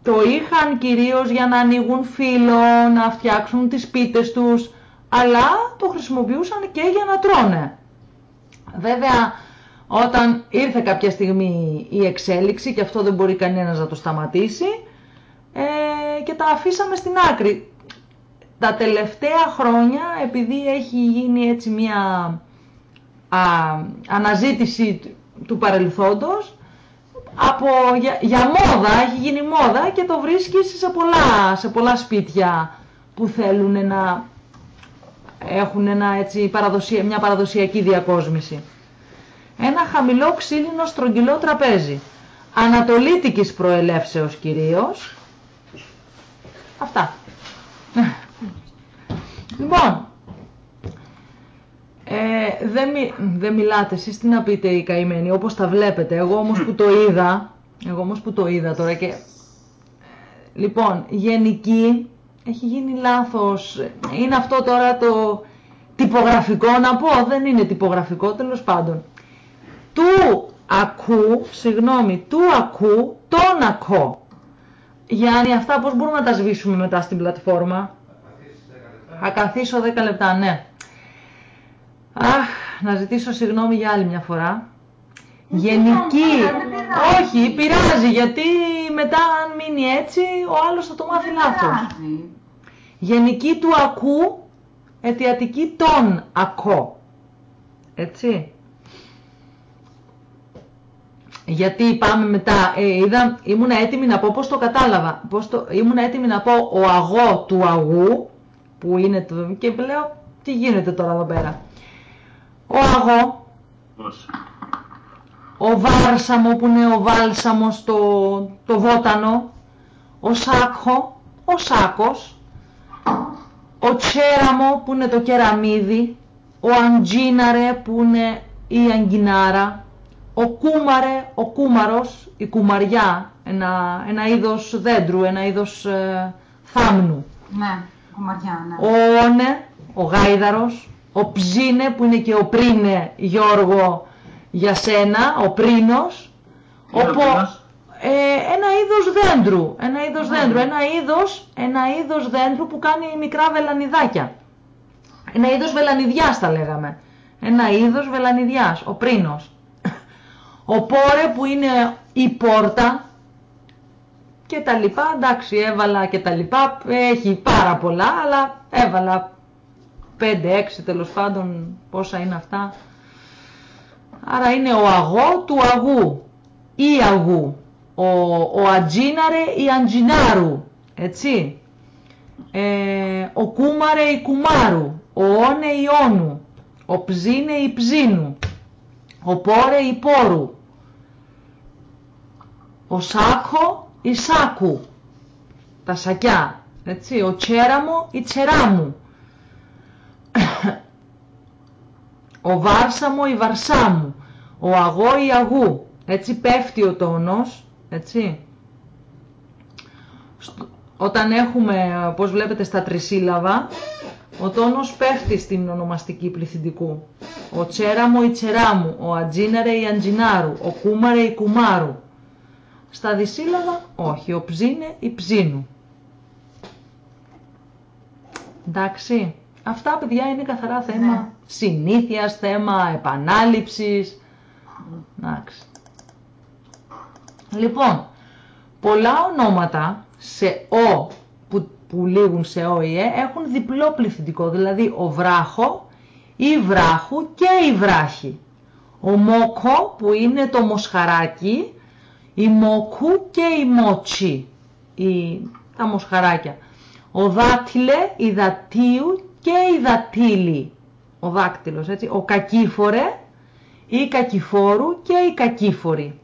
Το είχαν κυρίως για να ανοίγουν φύλλο, να φτιάξουν τις πίτες τους, αλλά το χρησιμοποιούσαν και για να τρώνε. Βέβαια, όταν ήρθε κάποια στιγμή η εξέλιξη, και αυτό δεν μπορεί κανένας να το σταματήσει, ε, και τα αφήσαμε στην άκρη. Τα τελευταία χρόνια, επειδή έχει γίνει έτσι μια α, αναζήτηση του- του παρελθόντος, από, για, για μόδα, έχει γίνει μόδα και το βρίσκεις σε πολλά, σε πολλά σπίτια που θέλουν να έχουν ένα, έτσι, παραδοσια, μια παραδοσιακή διακόσμηση. Ένα χαμηλό ξύλινο στρογγυλό τραπέζι. Ανατολίτικης προελεύσεως κυρίως. Αυτά. λοιπόν, ε, δεν, μι- δεν μιλάτε εσείς τι να πείτε οι καημένοι, όπως τα βλέπετε. Εγώ όμως που το είδα, εγώ όμως που το είδα τώρα και... Λοιπόν, γενική, έχει γίνει λάθος. Είναι αυτό τώρα το τυπογραφικό να πω, δεν είναι τυπογραφικό τέλος πάντων. Του ακού, συγγνώμη, του ακού, τον ακώ. Γιάννη, αυτά πώς μπορούμε να τα σβήσουμε μετά στην πλατφόρμα; Θα καθίσω 10 λεπτά, ναι. Αχ, να ζητήσω συγγνώμη για άλλη μια φορά. Γενική. Όχι, πειράζει, γιατί μετά αν μείνει έτσι, ο άλλος θα το μάθει λάθος. Πειράζει. Γενική του ακού, αιτιατική τον ακώ. Έτσι. Γιατί πάμε μετά, ε, είδα, ήμουν έτοιμη να πω πώς το κατάλαβα. Πώς το, ήμουν έτοιμη να πω ο αγώ του αγού, που είναι το, και λέω τι γίνεται τώρα εδώ πέρα. Ο αγώ, Πώς; ο βάρσαμο που είναι ο βάλσαμος το, το βότανο, ο σάκχο, ο σάκος, ο τσέραμο που είναι το κεραμίδι, ο αντζίναρε που είναι η αγκινάρα, ο κούμαρε, ο κούμαρος, η κουμαριά, ένα, ένα είδος δέντρου, ένα είδος ε, θάμνου. Ναι, κουμαριά, ναι. Ο όνε, ο γάιδαρος, ο ψίνε που είναι και ο πρίνε Γιώργο για σένα, ο πρίνος, Τι είναι ο πο- πρίνος; ε, ένα είδος δέντρου, ένα είδος δέντρου, ένα είδος, ένα είδος δέντρου που κάνει μικρά βελανιδάκια. Ένα είδος βελανιδιάς τα λέγαμε. Ένα είδος βελανιδιάς, ο πρίνος. Ο πόρε που είναι η πόρτα και τα λοιπά, εντάξει έβαλα και τα λοιπά, έχει πάρα πολλά, αλλά έβαλα 5-6 τέλος πάντων πόσα είναι αυτά. Άρα είναι ο αγώ του αγού ή αγού, ο, ο ατζίναρε ή αντζινάρου, έτσι. Ε, ο κούμαρε ή κουμάρου, ο όνε ή όνου, ο ψίνε ή ψίνου, ο πόρε ή πόρου, ο σάκο ή σάκου, τα σακιά, έτσι, ο τσέραμο ή τσεράμου, ο βάρσαμο ή βαρσάμου, ο αγώ ή αγού, έτσι πέφτει ο τόνος, έτσι. Όταν έχουμε, πώς βλέπετε στα τρισύλλαβα, ο τόνος πέφτει στην ονομαστική πληθυντικού. Ο τσέραμο ή τσεράμου, ο ατζίναρε ή αντζινάρου, ο κούμαρε ή κουμάρου. Στα δισύλλαβα όχι, ο ψίνε ή ψίνου. Εντάξει, αυτά παιδιά είναι καθαρά θέμα ναι. συνήθειας, θέμα επανάληψης. Εντάξει. Λοιπόν, πολλά ονόματα σε ο που, που λήγουν σε ο ή ε, έχουν διπλό πληθυντικό, δηλαδή ο βράχο, η βράχου και η βράχη. Ο μόκο που είναι το μοσχαράκι, η μόκου και η μότσι, η, τα μοσχαράκια. Ο δάτυλε, η δατίου και η δατήλη, ο δάκτυλος, έτσι. Ο κακίφορε, η κακιφόρου και η κακίφορη.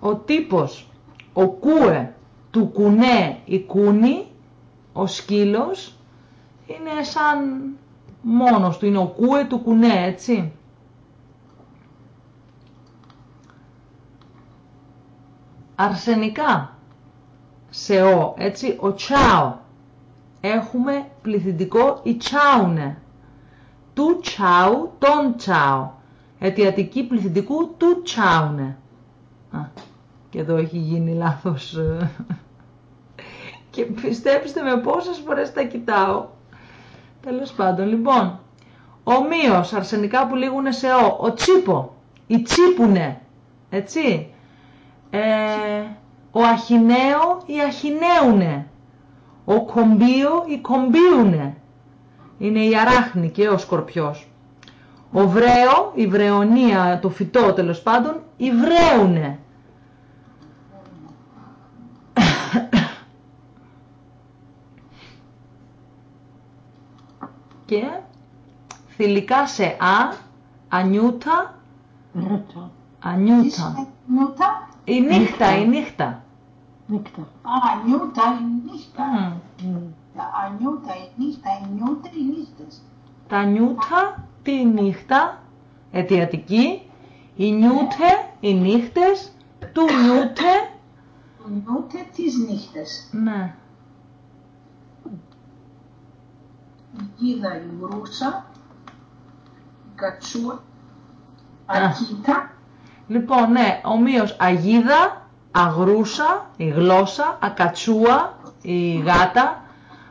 ο τύπος, ο κούε, του κουνέ ή κούνι, ο σκύλος, είναι σαν μόνος του, είναι ο κούε του κουνέ, έτσι. Αρσενικά, σε ο, έτσι, ο τσάο. Έχουμε πληθυντικό η τσάουνε. Του τσάου, τον τσάου. Αιτιατική πληθυντικού του τσάουνε. Και εδώ έχει γίνει λάθος. Ε. Και πιστέψτε με πόσες φορές τα κοιτάω. Τέλος πάντων, λοιπόν. Ομοίως, αρσενικά που λήγουν σε ο. Ο τσίπο. Η τσίπουνε. Έτσι. Ε, ο αχιναίο, η αχιναίουνε. Ο κομπίο, η κομπίουνε. Είναι η αράχνη και ο σκορπιός. Ο βρέο, η βρεωνία, το φυτό τέλος πάντων, η βρέουνε. και θηλυκά σε α, ανιούτα, ανιούτα. Η νύχτα, η νύχτα. Νύχτα. Α, ανιούτα, η νύχτα. Τα ανιούτα, η νύχτα, η νιούτα, οι νύχτες. Τα νιούτα, τη νύχτα, αιτιατική, οι νιούτε, οι νύχτες, του νιούτε. Του νιούτε τις νύχτες. Ναι. η γίδα η γρούσα, η κατσούα, ακίτα. Λοιπόν, ναι, ομοίως αγίδα, αγρούσα, η γλώσσα, ακατσούα, η γάτα,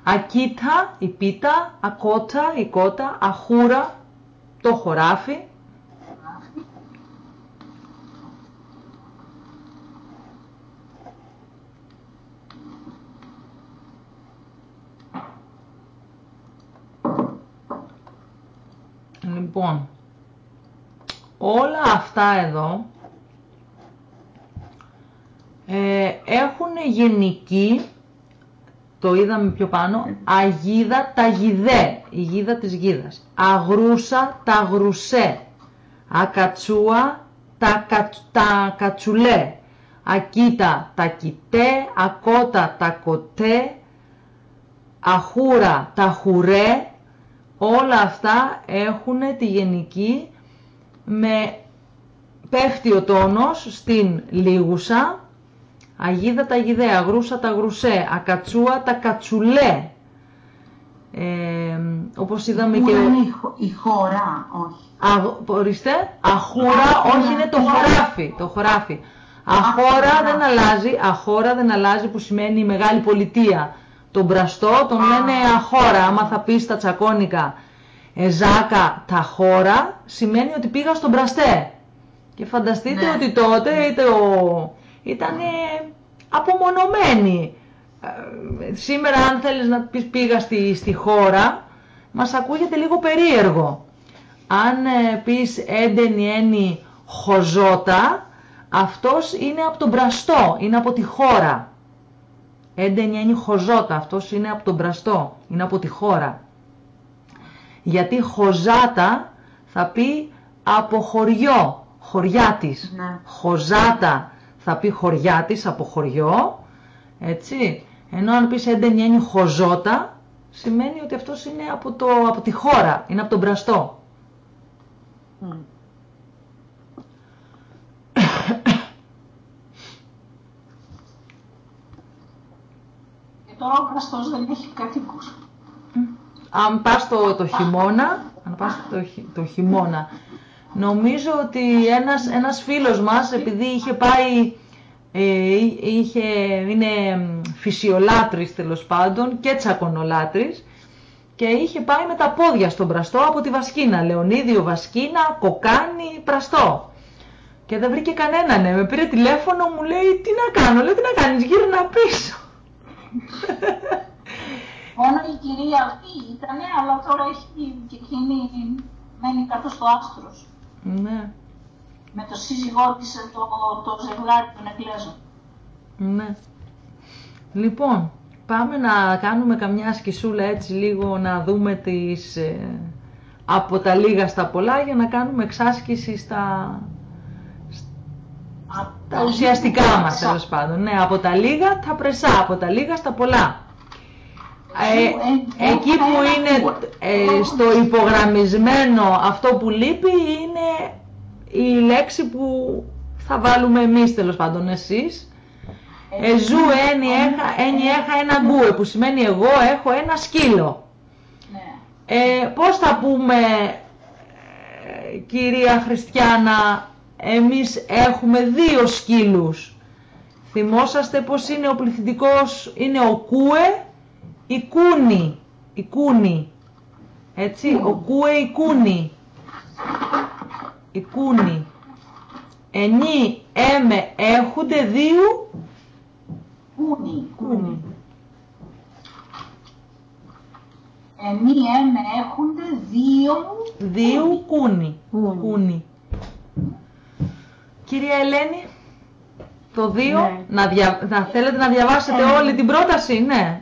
ακίτα, η πίτα, ακότα, η κότα, αχούρα, το χωράφι, Λοιπόν, όλα αυτά εδώ ε, έχουν γενική, το είδαμε πιο πάνω, αγίδα τα γιδέ, η γίδα της γίδας. Αγρούσα τα γρουσέ, ακατσούα τα, τα κατσουλέ, ακίτα τα κοιτέ, ακότα τα κοτέ, αχούρα τα χουρέ, όλα αυτά έχουν τη γενική με πέφτει ο τόνος στην λίγουσα, αγίδα τα γιδέα, γρούσα τα γρουσέ, ακατσούα τα κατσουλέ, ε, όπως είδαμε Που και... είναι η, χω- η χώρα, όχι. Αγ- ορίστε, αχώρα, όχι είναι το χωράφι, το χωράφι. Αχώρα Αχώρα. δεν αλλάζει, αχώρα δεν αλλάζει που σημαίνει μεγάλη πολιτεία. Τον μπραστό τον λένε αχώρα, άμα θα πεις στα τσακώνικα εζάκα τα χώρα, σημαίνει ότι πήγα στον μπραστέ. Και φανταστείτε Ναι. ότι τότε είτε ο... ήταν απομονωμένοι. Ε, σήμερα αν θέλεις να πεις πήγα στη, στη χώρα, μας ακούγεται λίγο περίεργο. Αν ε, πεις έντενη ένι χοζότα, αυτός είναι από τον Μπραστό, είναι από τη χώρα. Έντενη ένι χοζότα, αυτός είναι από τον Μπραστό, είναι από τη χώρα. Γιατί χοζάτα θα πει από χωριό, χωριά της. Ναι. Χοζάτα θα πει χωριά της, από χωριό, έτσι. Ενώ αν πεις έντενη ένι χοζότα, σημαίνει ότι αυτός είναι από, το, από τη χώρα, είναι από τον Μπραστό. Μμ. Και τώρα ο Πραστός δεν έχει κατοίκους. Αν πας το, το χειμώνα, αν πας το, χει- το χειμώνα, νομίζω ότι ένας, ένας φίλος μας, επειδή είχε πάει, ε, εί- είχε, είναι μ, φυσιολάτρης τέλος πάντων και τσακονολάτρης και είχε πάει με τα πόδια στον Πραστό από τη Βασκίνα, Λεωνίδιο Βασκίνα, Κοκάνη, Πραστό. Και δεν βρήκε κανέναν, ναι. με πήρε τηλέφωνο, μου λέει τι να κάνω, λέω τι να κάνεις, γύρνα πίσω. Μόνο η κυρία αυτή ήτανε, αλλά τώρα έχει και εκείνη μένει κάτω στο άστρος. ναι. Με το σύζυγό της το, το ζευγάρι των Εγγλέζων. Ναι. Λοιπόν, πάμε να κάνουμε καμιά σκισούλα έτσι λίγο να δούμε τις ε, από τα λίγα στα πολλά για να κάνουμε εξάσκηση στα, τα ουσιαστικά μας τέλος πάντων. Ναι, από τα λίγα τα πρεσά, από τα λίγα στα πολλά. Ε, εκεί που είναι ε, στο υπογραμμισμένο αυτό που λείπει είναι η λέξη που θα βάλουμε εμείς τέλος πάντων εσείς. Εζού ένι έχα, ένι έχα ένα γκούε που σημαίνει εγώ έχω ένα σκύλο. Ναι. Ε, πώς θα πούμε ε, κυρία Χριστιανά εμείς έχουμε δύο σκύλους. Θυμόσαστε πως είναι ο πληθυντικός, είναι ο κούε, η κούνη, η κούνη. Έτσι, ο κούε, η κούνη. Η κούνη. Ενή, έμε, έχονται δύο Κούνι. Κούνι. Ενή έμε έχονται δύο Δύο κούνι. Κούνι. Κούνι. Κυρία Ελένη, το δύο, Ναι. να, δια... να θέλετε να διαβάσετε Ε. όλη την πρόταση, ναι.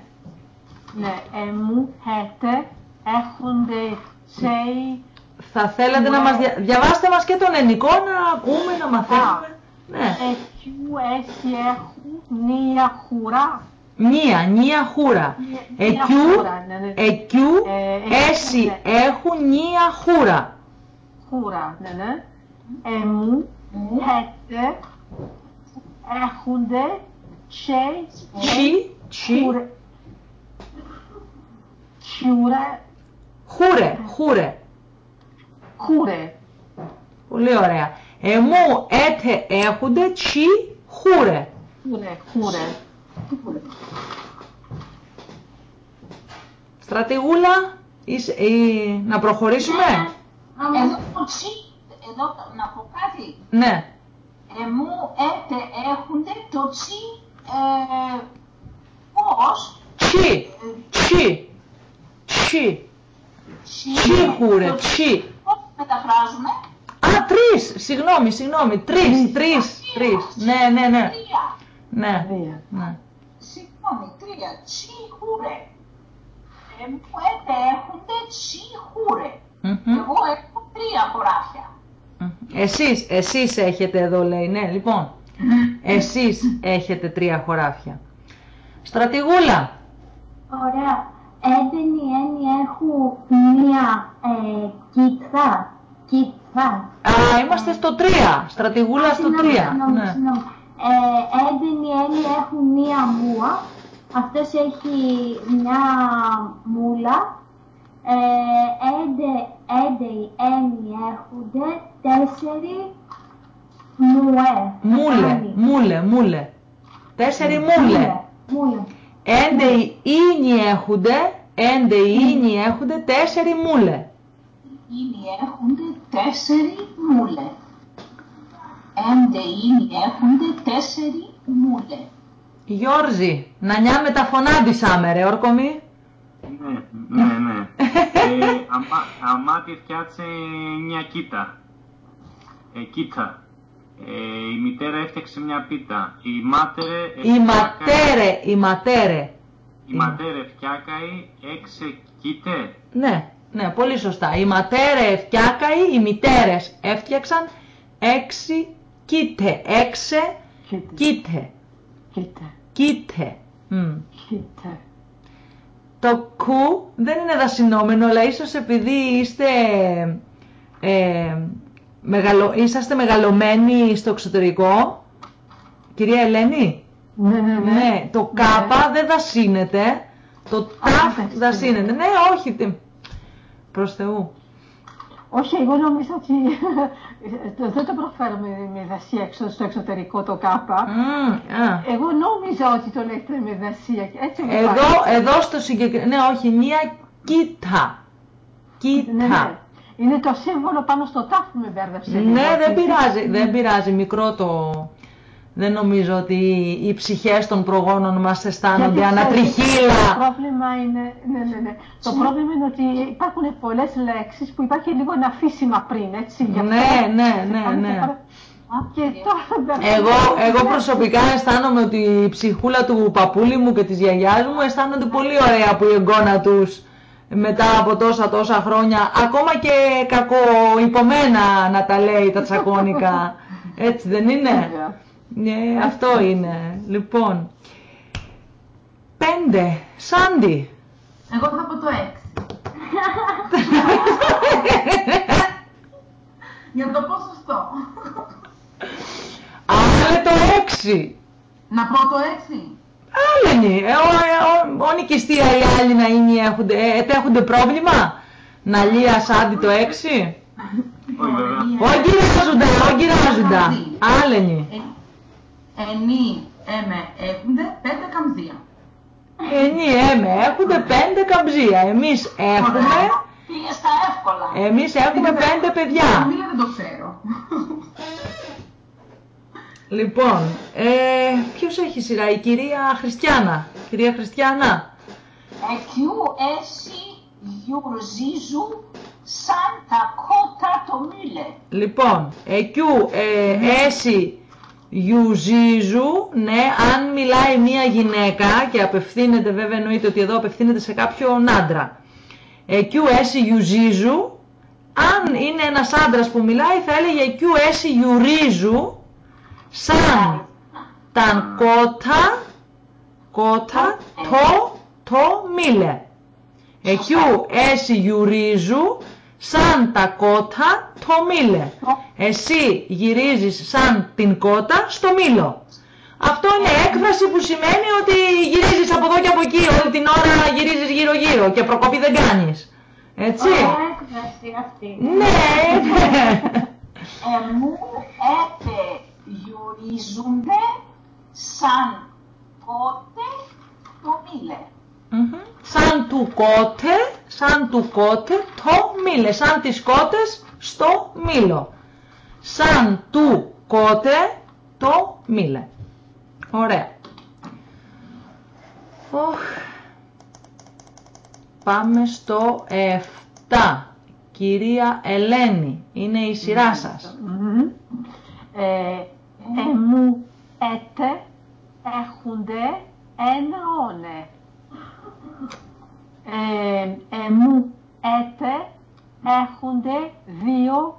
Ναι, εμού, χέτε, έχονται τσέι, Θα θέλετε να Ναι. μας δια... διαβάστε μας και τον ενικό να ακούμε, να μαθαίνουμε. Ναι. εκιού, έσι, έχουν, νία, χουρά. Νία, νία χούρα. Νία Εκιού, χούρα, ναι, ναι. εκιού, Ε, έσυ ναι. έχουν νία χούρα. Χούρα, ναι, ναι. Εμού, χέτε, έχονται τσέι, Τσι, τσι, χουρε. Χιουρε, χούρε, χούρε. χούρε. Πολύ ωραία. Εμού έτε έχονται τσι χούρε. Χούρε, χούρε. Στρατηγούλα, είσαι- ή- να προχωρήσουμε; Εδώ το τσι, εδώ να πω κάτι. Ναι. Εμού έτε έχονται το τσι ε, πώς; Τσι, τσι, τσι, Τσι, τσι χούρε, το τσι. Πώς μεταφράζουμε; Α, τρεις, συγγνώμη, συγγνώμη, τρεις, τρεις, τρεις. Ναι, ναι, ναι. Τρία. Ναι, Τρία. ναι. Συγγνώμη, τρία. Τσι χούρε. Εμού έτε έχονται τσι χούρε. Μμμ. Εγώ έχω τρία χωράφια. Μμμ. Εσείς, εσείς έχετε εδώ λέει, ναι, λοιπόν. Εσείς έχετε τρία χωράφια. Στρατηγούλα, Ωραία. Έντενοι έννοι έχουν μία ε, κίτρα. Κίτρα. α, είμαστε στο τρία. Στρατηγούλα στο Συγγνώμη, τρία. συγγνώμη, Ναι. συγγνώμη. Ε, έντενοι έννοι έχουν μία μούα. Αυτός έχει μια μούλα. Ε, έντεοι ένι έχονται, τέσσερι μουέ. Μούλε, Άνι. μούλε, μούλε. Τέσσερι μούλε. Μούλε. Έντεοι ίνοι έχονται, έντεοι ίνοι έχονται, τέσσερι μούλε. Ίνοι έχονται τέσσερι μούλε. Έντε ίνοι έχονται τέσσερι μούλε. Γιώργη, να νιάμε τα φωνάντισαμε ρε όρκομη. Ναι, ναι, ναι. ε, αμα, αμάτι φτιάτσε μια κίτα. Ε, κίτα. Ε, η μητέρα έφτιαξε μια πίτα. Η μάτερε... Η ματέρε, η ματέρε. Η ματέρε φτιάκαει έξε κίτε. Ναι, ναι, πολύ σωστά. Η ματέρε φτιάκαει, οι μητέρες έφτιαξαν έξι κίτε. Έξε Κοίτα. κίτε. Κοίτα. Κίτε. Μμ. Κοίτα. Το κου δεν είναι δασυνόμενο, αλλά ίσως επειδή είστε, ε, μεγαλο, είσαστε μεγαλωμένοι στο εξωτερικό, κυρία Ελένη, Ναι, ναι, ναι. ναι, το κάπα δεν δασύνεται, το ταφ εντάξει, δασύνεται. Ναι, όχι, τι- προς Θεού. Όχι, εγώ νόμιζα ότι το- δεν το προφέρουμε με δασία έξω, στο εξωτερικό το κάπα. Μμ, α. Εγώ νόμιζα ότι το λέτε με δασία. Έτσι μου Εδώ, φάνηκε. εδώ στο συγκεκριμένο, ναι, όχι, μία κίτα. Ναι, ναι. Κίτα. Είναι το σύμβολο πάνω στο τάφ που με μπέρδεψε. Ναι, λίγο. δεν πειράζει, δεν πειράζει, μικρό το... Δεν νομίζω ότι οι ψυχές των προγόνων μας αισθάνονται Γιατί, ξέρετε, Το ανατριχύλα. πρόβλημα είναι, ναι, ναι, ναι. Το πρόβλημα είναι ότι υπάρχουν πολλές λέξεις που υπάρχει λίγο ένα αφήσιμα πριν, έτσι. γι' αυτό Ναι, ναι, σε ναι, κάνετε ναι. παρα- Και τώρα μπερδεύομαι. Εγώ, εγώ προσωπικά αισθάνομαι ότι η ψυχούλα του παππούλη μου και της γιαγιάς μου αισθάνονται πολύ ωραία που η εγγόνα τους μετά από τόσα τόσα χρόνια, ακόμα και κακοϊπωμένα να τα λέει τα τσακώνικα. Έτσι δεν είναι; Βέβαια. Ναι, αυτό είναι. Λοιπόν, πέντε, Σάντι. Εγώ θα πω το 6. Για το ποσοστό. Άλλε το έξι. Να πω το 6. Άλλοι, ε, ο, ε, ο, ο νικηστία οι άλλοι να είναι, έχονται, ε, έχονται πρόβλημα; Να λύα Σάντι το έξι; Όχι βέβαια. Όχι γυράζοντα, όχι γυράζοντα. Άλλοι. Ενή, έμε, έχονται πέντε καμπδία. Ενί, έμε, έχονται πέντε καμψία. Εμείς έχουμε, Πήγε στα εύκολα. εμείς έχουμε πέντε παιδιά. Μίλα δεν το ξέρω. Λοιπόν, ε, ποιος έχει σειρά, η κυρία Χριστιανά. Κυρία Χριστιανά. Εκιού έσυ γιουρζίζου σαν τα κότα το μήλε. Λοιπόν, εκιού ε, έσυ γιουζίζου, ναι, αν μιλάει μία γυναίκα και απευθύνεται, βέβαια εννοείται ότι εδώ απευθύνεται σε κάποιον άντρα. Εκιού έσυ γιουζίζου, αν είναι ένας άντρας που μιλάει θα έλεγε εκιού έσυ γιουρίζου, σαν ταν κότα, κότα, το, το μίλε. Εκιού έσυ γιουρίζου, σαν τα κότα, το μίλε. Εσύ γυρίζεις σαν την κότα στο μήλο. Αυτό είναι έκφραση που σημαίνει ότι γυρίζεις από εδώ και από εκεί, όλη την ώρα γυρίζεις γύρω γύρω και προκοπή δεν κάνεις. Έτσι. Ωραία έκφραση αυτή. Ναι, ναι. Εμού έτε γιουρίζονται σαν κότε το μήλε. Μμμ. Σαν του κότε, σαν του κότε το μήλε, σαν τις κότες στο μήλο. Σαν του κότε το μήλε. Ωραία. Οχ. Πάμε στο 7. Κυρία Ελένη, είναι η σειρά σας. Μμμ. Ε, εμού έτε έχονται ένα όνε. Ε, εμού έτε έχονται δύο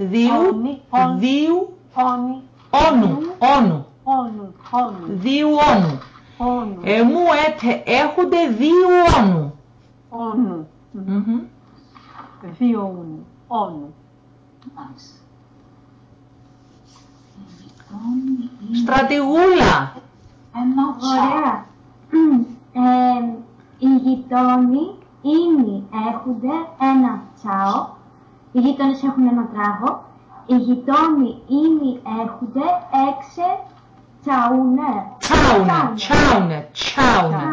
Δύο, Όνι, όν. δύο, όνοι. όνου, όνου, Όνου, όνου, δύο όνου. όνου, Εμού έτε έχονται δύο όνου. όνου. Μμμ. Δύο όνου, όνου. Μάλιστα. Λοιπόν, είναι Στρατηγούλα. Ένα τσάκ. Ωραία. Ε, οι γειτόνοι ίνι έχονται ένα τσάο. Οι γείτονες έχουν ένα τράγο. Οι γειτόνοι ίνι έχονται έξε τσαούνε. Τσάουνε, τσάουνε, τσάουνε.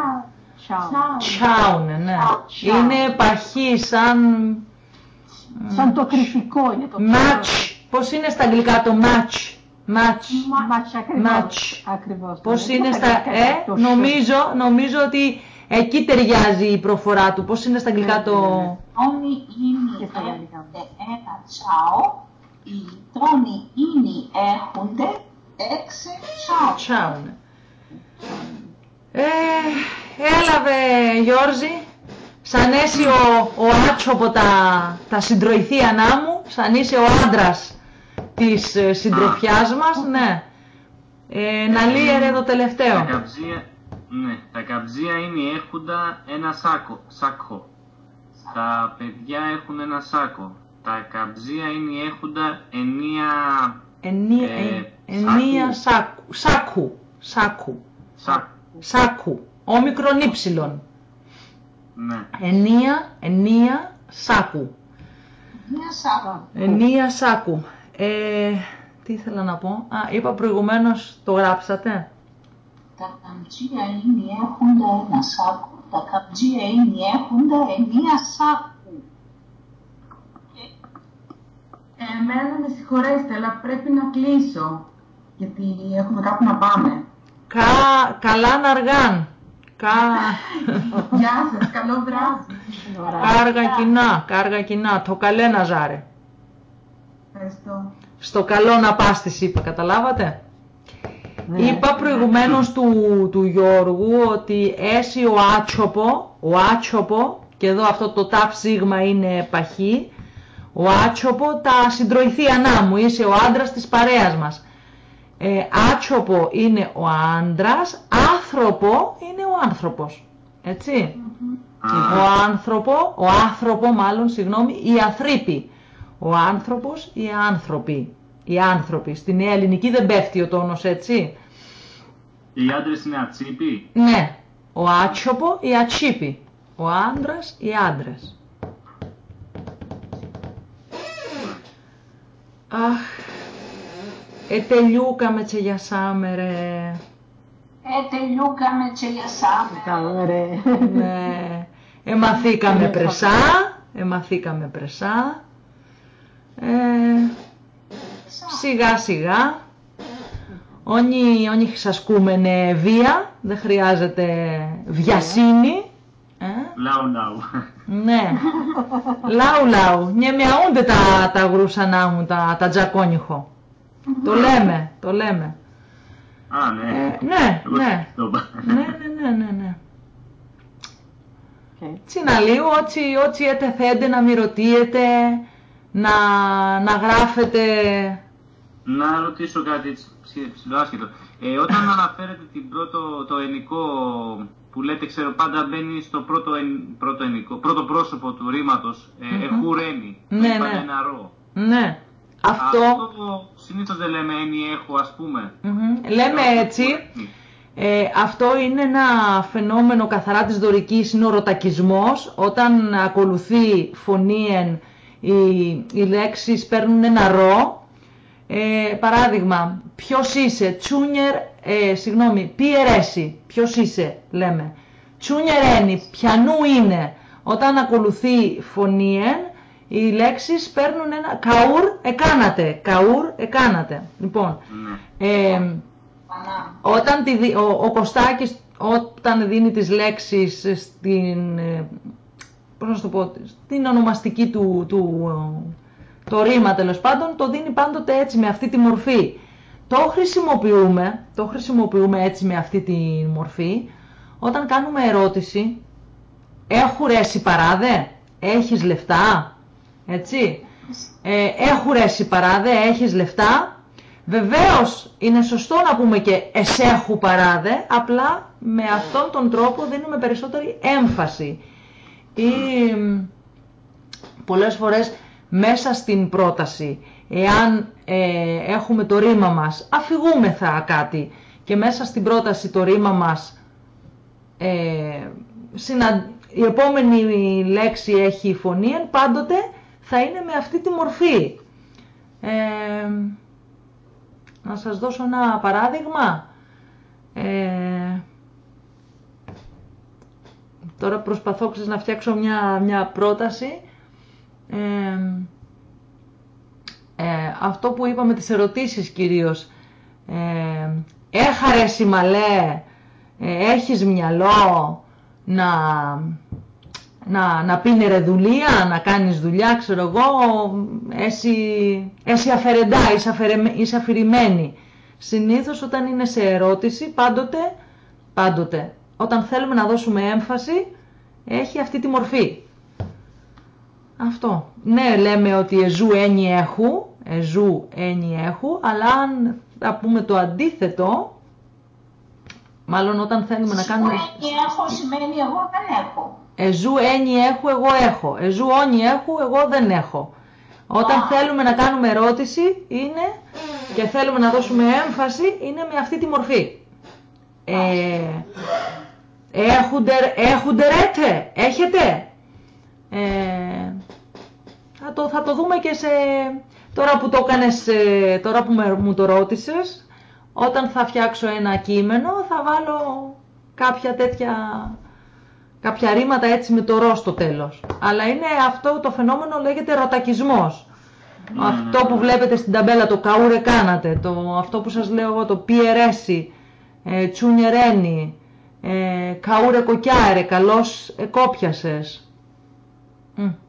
Τσάου. Τσάουνε. Τσάουνε, ναι. Τσάου. Είναι παχύ σαν Σαν το κρυφικό είναι το match. Πώς είναι στα αγγλικά το match. Match. Μάτς ακριβώς. Μάτς. Ακριβώς. Πώς Ναι, είναι και στα... αγγλικά, Ε, το νομίζω, νομίζω ότι εκεί ταιριάζει η προφορά του. Πώς είναι στα αγγλικά το... Τόνι Και ίνι στα γαλλικά. έχονται ένα τσάο. Οι τόνι ίνι έχονται έξι τσάο. Τσάουνε. Ε, έλαβε Γιώργη, σαν έσει ο, ο άτσο από τα, τα συντροηθίανά μου, σαν είσαι ο άντρας της ε, συντροφιάς μας, ναι. Ε, να λύερε το Τα τελευταίο. Καμψία, ναι, τα καμψία είναι έχοντα ένα σάκο, σάκο. Τα παιδιά έχουν ένα σάκο. Τα καμψία είναι έχοντα ενία Ενία, Ε, ε, ενία σάκου, σάκου, σάκου, σάκο. σάκου, όμικρον ύψιλον. Ναι. Ενία, ενία σάκου. Μία σάκο. Ενία σάκου. Ε, τι ήθελα να πω. Α, είπα προηγουμένως, το γράψατε. Τα καμτσία ίνι έχονται ένα σάκο. Τα καμτσία ίνι έχονται ενία σάκου. Εμένα με συγχωρέστε, αλλά πρέπει να κλείσω. Γιατί έχουμε κάπου να πάμε. Κα, καλά να αργάν. Κα, Γεια σας, καλό βράδυ. κάργα κοινά, κάργα κοινά. Το καλέ να ζάρε. Ευχαριστώ. Στο καλό να πας της είπα, καταλάβατε; Ναι. Είπα προηγουμένως του, του Γιώργου ότι έσυ ο άτσοπο, ο άτσοπο, και εδώ αυτό το ταφ σίγμα είναι παχύ, ο άτσοπο τα συντροηθίανά μου, είσαι ο άντρας της παρέας μας. Ε, άτσοπο είναι ο άντρας, άνθρωπο είναι ο άνθρωπος. Έτσι. Ο άνθρωπο, ο άνθρωπο μάλλον, συγγνώμη, οι αθρύποι. Ο άνθρωπος, οι άνθρωποι. Οι άνθρωποι. Στην νέα ελληνική δεν πέφτει ο τόνος έτσι. Οι άντρες είναι ατσίποι; Ναι. Ο άτσοπο, οι ατσίποι. Ο άντρας, οι άντρες. Αχ, ε τελειούκαμε τσεγιασάμε ρε. Ε, τελειούκαμε τσελιασάμε. Καλά, ρε. Ναι. Εμαθήκαμε πρεσά, εμαθήκαμε πρεσά. Ε, σιγά σιγά. Όνοι, όνοι σας κούμενε βία, δεν χρειάζεται βιασύνη. Ε, Λάου λάου. ναι. λάου λάου. Νιε μιαούνται τα, τα γρούσανά μου, τα, τα τζακόνιχο. το λέμε, το λέμε. Α, ναι. Ε, ναι, Εγώ ναι. το είπα. ναι, ναι, ναι, ναι, ναι. Οκ. Τσιναλίου, ό,τι, ό,τι ετεθέντε να μη ρωτήσετε, να, να γράφετε... Να ρωτήσω κάτι έτσι ψη- ψηλοάσχετο. Ε, όταν αναφέρετε την πρώτο, το ενικό που λέτε, ξέρω, πάντα μπαίνει στο πρώτο, εν- πρώτο ενικό, πρώτο πρόσωπο του ρήματος, ε, εχουρένει. Ναι, Είπατε ναι. ένα ρο. Ναι, αυτό... Αυτό συνήθως δεν λέμε ένι έχω, ας πούμε. Μμμ. Λέμε έτσι, ε, αυτό είναι ένα φαινόμενο καθαρά της δωρικής, είναι ο ροτακισμός, όταν ακολουθεί φωνήεν οι, οι λέξεις παίρνουν ένα ρο, ε, παράδειγμα, ποιος είσαι, τσούνιερ, ε, συγγνώμη, πι ερέσει, ποιος είσαι, λέμε. Τσούνιερ ένι, πιανού είναι. Όταν ακολουθεί φωνήεν, οι λέξεις παίρνουν ένα, καούρ εκάνατε, καούρ εκάνατε. Λοιπόν, Ναι. ε, Πανά. όταν τη, δι- ο, ο Κωστάκης όταν δίνει τις λέξεις στην, ε, πώς να σου το πω, στην ονομαστική του, του ε, το ρήμα τέλος πάντων, το δίνει πάντοτε έτσι με αυτή τη μορφή. Το χρησιμοποιούμε, το χρησιμοποιούμε έτσι με αυτή τη μορφή όταν κάνουμε ερώτηση «Έχουν ρέσει παράδε, έχεις λεφτά» έτσι ε, «Έχουν ρέσει παράδε, έχεις λεφτά» Βεβαίως είναι σωστό να πούμε και «εσέχου παράδε», απλά με αυτόν τον τρόπο δίνουμε περισσότερη έμφαση. Ή μ, πολλές φορές μέσα στην πρόταση, εάν ε, έχουμε το ρήμα μας, αφηγούμεθα κάτι και μέσα στην πρόταση το ρήμα μας ε, συνα... η επόμενη λέξη έχει φωνή, πάντοτε θα είναι με αυτή τη μορφή. Ε, να σας δώσω ένα παράδειγμα. Ε, τώρα προσπαθώ να φτιάξω μια, μια πρόταση. Ε, ε, αυτό που είπαμε τις ερωτήσεις κυρίως. Ε, έχαρες η μαλέ, ε, έχεις μυαλό να, να, να πίνει δουλεία, να κάνεις δουλειά, ξέρω εγώ, εσύ, εσύ αφαιρεντά, είσαι, αφηρημένη. Συνήθως όταν είναι σε ερώτηση, πάντοτε, πάντοτε, όταν θέλουμε να δώσουμε έμφαση, έχει αυτή τη μορφή. Αυτό. Ναι, λέμε ότι εζού ένι έχου, εζού ένι έχου, αλλά αν θα πούμε το αντίθετο, μάλλον όταν θέλουμε να κάνουμε... Εζού ένι έχω σημαίνει εγώ δεν έχω. Εζού ένι έχω, εγώ έχω. Εζού όνι έχω, εγώ δεν έχω. Όταν θέλουμε να κάνουμε ερώτηση είναι και θέλουμε να δώσουμε έμφαση είναι με αυτή τη μορφή. Ε, έχουντε, ρέτε, έχετε; Ε, θα, το, θα το δούμε και σε... Τώρα που το έκανες, ε, τώρα που μου το ρώτησες, όταν θα φτιάξω ένα κείμενο θα βάλω κάποια τέτοια κάποια ρήματα έτσι με το ρο στο τέλος. Αλλά είναι αυτό το φαινόμενο λέγεται ρωτακισμός. Ναι, αυτό ναι, που ναι. βλέπετε στην ταμπέλα, το καούρε κάνατε, το, αυτό που σας λέω εγώ, το πιερέσι, ε, τσουνιερένι, ε, καούρε κοκιάρε, καλώς εκόπιασες.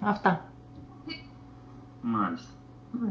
αυτά. Μάλιστα.